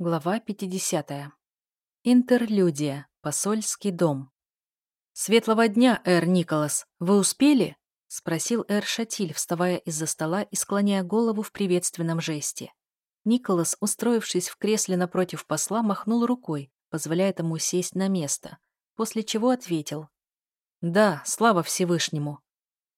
Глава 50. Интерлюдия. Посольский дом. «Светлого дня, Эр Николас. Вы успели?» — спросил Эр Шатиль, вставая из-за стола и склоняя голову в приветственном жесте. Николас, устроившись в кресле напротив посла, махнул рукой, позволяя ему сесть на место, после чего ответил. «Да, слава Всевышнему».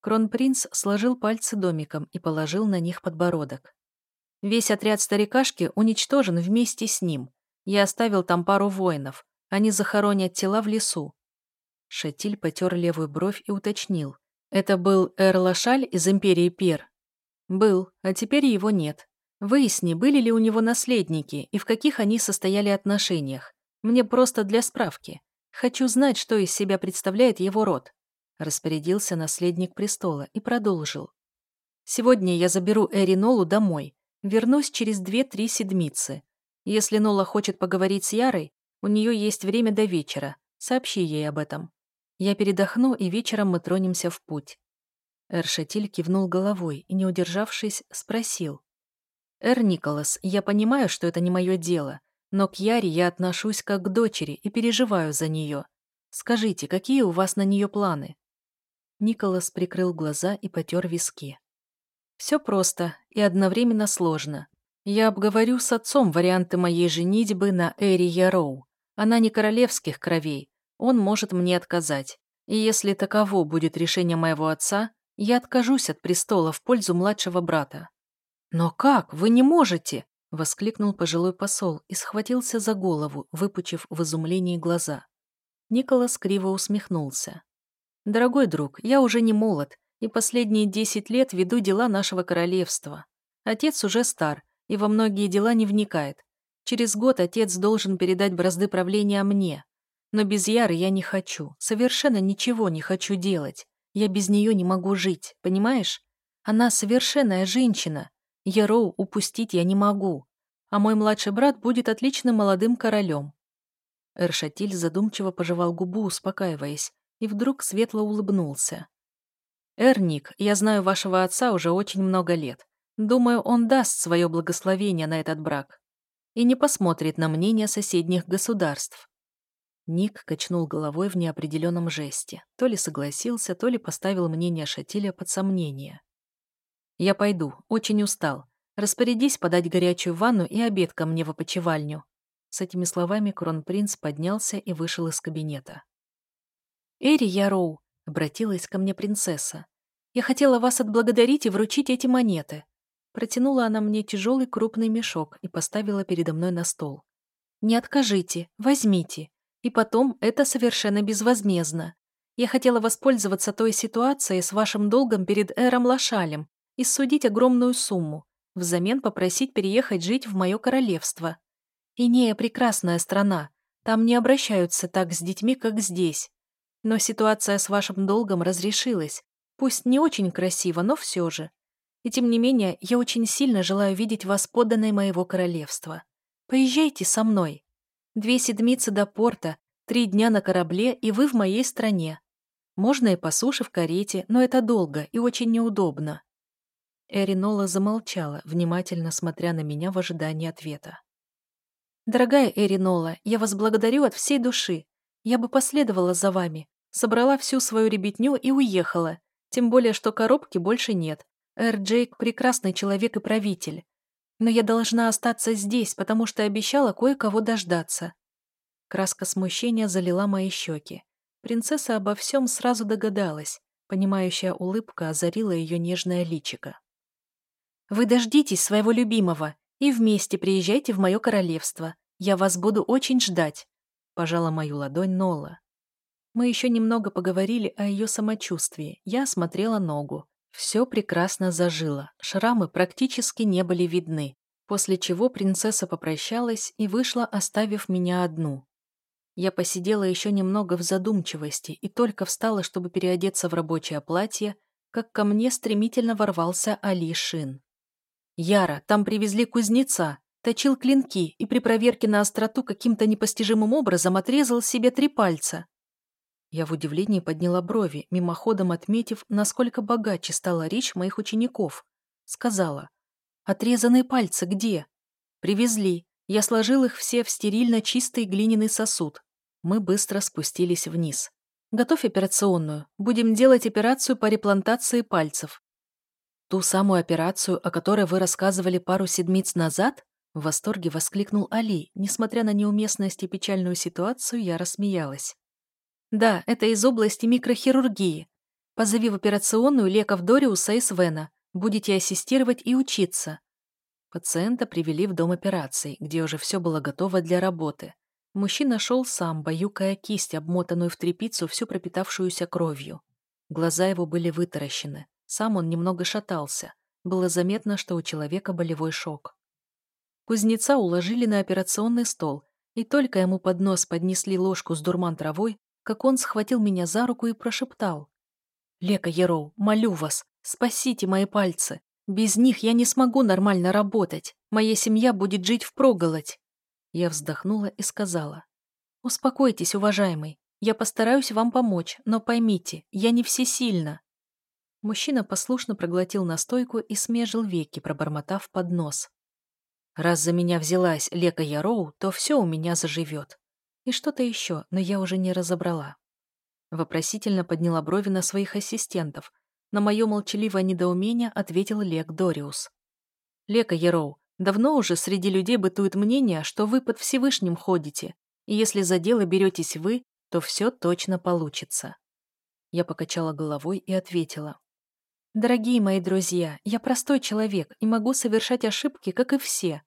Кронпринц сложил пальцы домиком и положил на них подбородок. Весь отряд старикашки уничтожен вместе с ним. Я оставил там пару воинов. Они захоронят тела в лесу. Шатиль потер левую бровь и уточнил. Это был Эр Лашаль из Империи Пер? Был, а теперь его нет. Выясни, были ли у него наследники и в каких они состояли отношениях. Мне просто для справки. Хочу знать, что из себя представляет его род. Распорядился наследник престола и продолжил. Сегодня я заберу Эринолу домой. Вернусь через две-три седмицы. Если Нола хочет поговорить с Ярой, у нее есть время до вечера. Сообщи ей об этом. Я передохну, и вечером мы тронемся в путь». Эршатиль кивнул головой и, не удержавшись, спросил. «Эр Николас, я понимаю, что это не мое дело, но к Яре я отношусь как к дочери и переживаю за нее. Скажите, какие у вас на нее планы?» Николас прикрыл глаза и потер виски. Все просто и одновременно сложно. Я обговорю с отцом варианты моей женитьбы на Эри Яроу. Она не королевских кровей, он может мне отказать. И если таково будет решение моего отца, я откажусь от престола в пользу младшего брата. «Но как? Вы не можете!» — воскликнул пожилой посол и схватился за голову, выпучив в изумлении глаза. Николас криво усмехнулся. «Дорогой друг, я уже не молод, и последние десять лет веду дела нашего королевства. Отец уже стар и во многие дела не вникает. Через год отец должен передать бразды правления мне. Но без Яры я не хочу, совершенно ничего не хочу делать. Я без нее не могу жить, понимаешь? Она совершенная женщина. Яроу упустить я не могу. А мой младший брат будет отличным молодым королем. Эршатиль задумчиво пожевал губу, успокаиваясь, и вдруг светло улыбнулся. «Эрник, я знаю вашего отца уже очень много лет. Думаю, он даст свое благословение на этот брак и не посмотрит на мнение соседних государств». Ник качнул головой в неопределенном жесте. То ли согласился, то ли поставил мнение Шатиля под сомнение. «Я пойду, очень устал. Распорядись подать горячую ванну и обед ко мне в опочивальню». С этими словами кронпринц поднялся и вышел из кабинета. «Эри Яроу, — обратилась ко мне принцесса. «Я хотела вас отблагодарить и вручить эти монеты». Протянула она мне тяжелый крупный мешок и поставила передо мной на стол. «Не откажите, возьмите. И потом, это совершенно безвозмездно. Я хотела воспользоваться той ситуацией с вашим долгом перед Эром Лошалем и судить огромную сумму, взамен попросить переехать жить в мое королевство. Инея прекрасная страна, там не обращаются так с детьми, как здесь. Но ситуация с вашим долгом разрешилась. Пусть не очень красиво, но все же. И тем не менее, я очень сильно желаю видеть вас подданной моего королевства. Поезжайте со мной. Две седмицы до порта, три дня на корабле, и вы в моей стране. Можно и по суше в карете, но это долго и очень неудобно». Эринола замолчала, внимательно смотря на меня в ожидании ответа. «Дорогая Эринола, я вас благодарю от всей души. Я бы последовала за вами, Собрала всю свою ребятню и уехала. Тем более, что коробки больше нет. Эр Джейк – прекрасный человек и правитель. Но я должна остаться здесь, потому что обещала кое-кого дождаться. Краска смущения залила мои щеки. Принцесса обо всем сразу догадалась. Понимающая улыбка озарила ее нежное личико. «Вы дождитесь своего любимого и вместе приезжайте в мое королевство. Я вас буду очень ждать», – пожала мою ладонь Нола. Мы еще немного поговорили о ее самочувствии. Я осмотрела ногу. Все прекрасно зажило, шрамы практически не были видны, после чего принцесса попрощалась и вышла, оставив меня одну. Я посидела еще немного в задумчивости и только встала, чтобы переодеться в рабочее платье, как ко мне стремительно ворвался Али Шин. «Яра, там привезли кузнеца, точил клинки и при проверке на остроту каким-то непостижимым образом отрезал себе три пальца. Я в удивлении подняла брови, мимоходом отметив, насколько богаче стала речь моих учеников. Сказала, «Отрезанные пальцы где?» «Привезли. Я сложил их все в стерильно чистый глиняный сосуд. Мы быстро спустились вниз. Готовь операционную. Будем делать операцию по реплантации пальцев. Ту самую операцию, о которой вы рассказывали пару седмиц назад? В восторге воскликнул Али. Несмотря на неуместность и печальную ситуацию, я рассмеялась. Да, это из области микрохирургии. Позови в операционную леков Дориуса и Свена. Будете ассистировать и учиться. Пациента привели в дом операций, где уже все было готово для работы. Мужчина шел сам, баюкая кисть, обмотанную в тряпицу, всю пропитавшуюся кровью. Глаза его были вытаращены. Сам он немного шатался. Было заметно, что у человека болевой шок. Кузнеца уложили на операционный стол, и только ему под нос поднесли ложку с дурман травой, как он схватил меня за руку и прошептал. «Лека Яроу, молю вас, спасите мои пальцы. Без них я не смогу нормально работать. Моя семья будет жить впроголодь». Я вздохнула и сказала. «Успокойтесь, уважаемый. Я постараюсь вам помочь, но поймите, я не всесильна». Мужчина послушно проглотил настойку и смежил веки, пробормотав под нос. «Раз за меня взялась Лека Яроу, то все у меня заживет». И что-то еще, но я уже не разобрала. Вопросительно подняла брови на своих ассистентов. На мое молчаливое недоумение ответил Лек Дориус. «Лека Яроу, Давно уже среди людей бытует мнение, что вы под Всевышним ходите, и если за дело беретесь вы, то все точно получится. Я покачала головой и ответила. Дорогие мои друзья, я простой человек и могу совершать ошибки, как и все.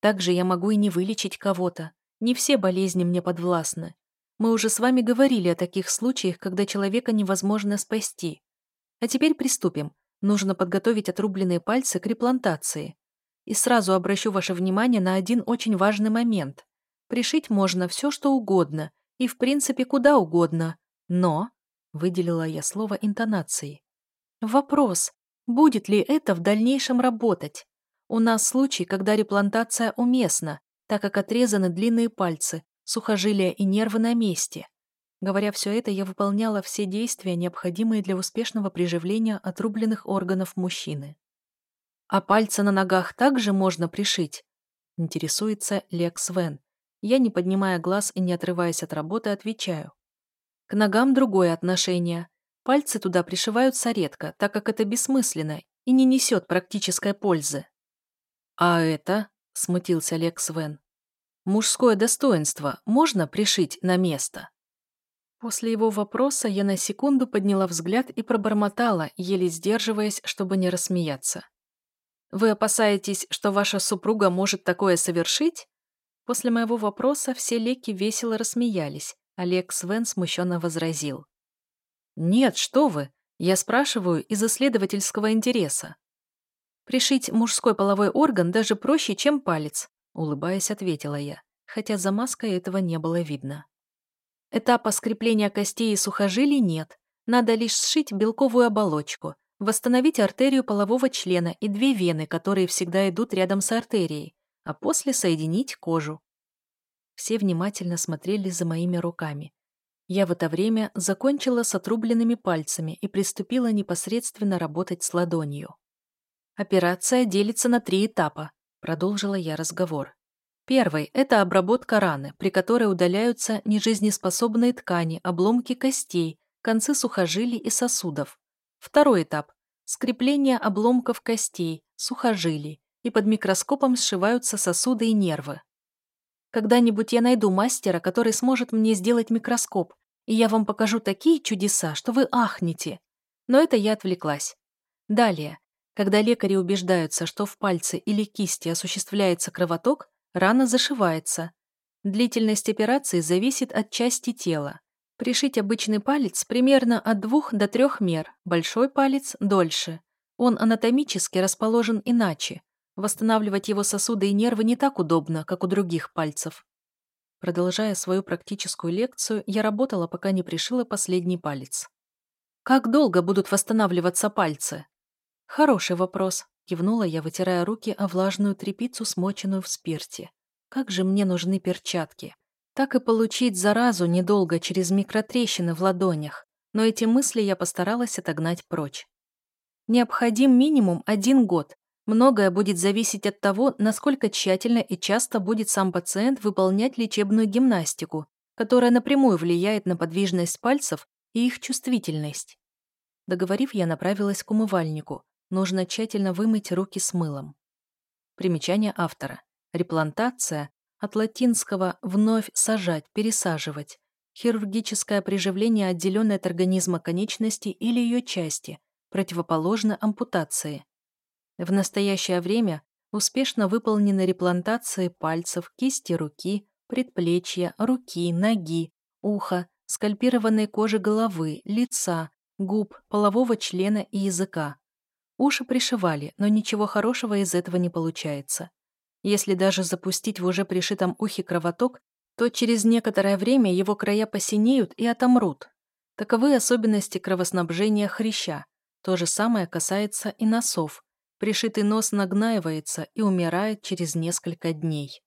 Также я могу и не вылечить кого-то. Не все болезни мне подвластны. Мы уже с вами говорили о таких случаях, когда человека невозможно спасти. А теперь приступим. Нужно подготовить отрубленные пальцы к реплантации. И сразу обращу ваше внимание на один очень важный момент. Пришить можно все, что угодно, и в принципе куда угодно, но, выделила я слово интонацией. Вопрос, будет ли это в дальнейшем работать? У нас случай, когда реплантация уместна, так как отрезаны длинные пальцы, сухожилия и нервы на месте. Говоря все это, я выполняла все действия, необходимые для успешного приживления отрубленных органов мужчины. А пальцы на ногах также можно пришить? Интересуется Лекс Вен. Я, не поднимая глаз и не отрываясь от работы, отвечаю. К ногам другое отношение. Пальцы туда пришиваются редко, так как это бессмысленно и не несет практической пользы. «А это?» – смутился Лекс Вен. «Мужское достоинство можно пришить на место?» После его вопроса я на секунду подняла взгляд и пробормотала, еле сдерживаясь, чтобы не рассмеяться. Вы опасаетесь, что ваша супруга может такое совершить? После моего вопроса все леки весело рассмеялись. Олег Свен смущенно возразил. «Нет, что вы! Я спрашиваю из исследовательского интереса». «Пришить мужской половой орган даже проще, чем палец», улыбаясь, ответила я, хотя за маской этого не было видно. Этапа скрепления костей и сухожилий нет. Надо лишь сшить белковую оболочку, восстановить артерию полового члена и две вены, которые всегда идут рядом с артерией, а после соединить кожу. Все внимательно смотрели за моими руками. Я в это время закончила с отрубленными пальцами и приступила непосредственно работать с ладонью. «Операция делится на три этапа», — продолжила я разговор. Первый – это обработка раны, при которой удаляются нежизнеспособные ткани, обломки костей, концы сухожилий и сосудов. Второй этап – скрепление обломков костей, сухожилий, и под микроскопом сшиваются сосуды и нервы. Когда-нибудь я найду мастера, который сможет мне сделать микроскоп, и я вам покажу такие чудеса, что вы ахнете. Но это я отвлеклась. Далее, когда лекари убеждаются, что в пальце или кисти осуществляется кровоток, рана зашивается. Длительность операции зависит от части тела. Пришить обычный палец примерно от двух до трех мер, большой палец – дольше. Он анатомически расположен иначе. Восстанавливать его сосуды и нервы не так удобно, как у других пальцев. Продолжая свою практическую лекцию, я работала, пока не пришила последний палец. «Как долго будут восстанавливаться пальцы?» «Хороший вопрос», – кивнула я, вытирая руки о влажную тряпицу, смоченную в спирте. «Как же мне нужны перчатки!» Так и получить заразу недолго через микротрещины в ладонях, но эти мысли я постаралась отогнать прочь. Необходим минимум один год. Многое будет зависеть от того, насколько тщательно и часто будет сам пациент выполнять лечебную гимнастику, которая напрямую влияет на подвижность пальцев и их чувствительность. Договорив, я направилась к умывальнику. Нужно тщательно вымыть руки с мылом. Примечание автора. Реплантация от латинского «вновь сажать, пересаживать». Хирургическое приживление отделенной от организма конечности или ее части, противоположно ампутации. В настоящее время успешно выполнены реплантации пальцев, кисти руки, предплечья, руки, ноги, уха, скальпированной кожи головы, лица, губ, полового члена и языка. Уши пришивали, но ничего хорошего из этого не получается. Если даже запустить в уже пришитом ухе кровоток, то через некоторое время его края посинеют и отомрут. Таковы особенности кровоснабжения хряща. То же самое касается и носов. Пришитый нос нагнаивается и умирает через несколько дней.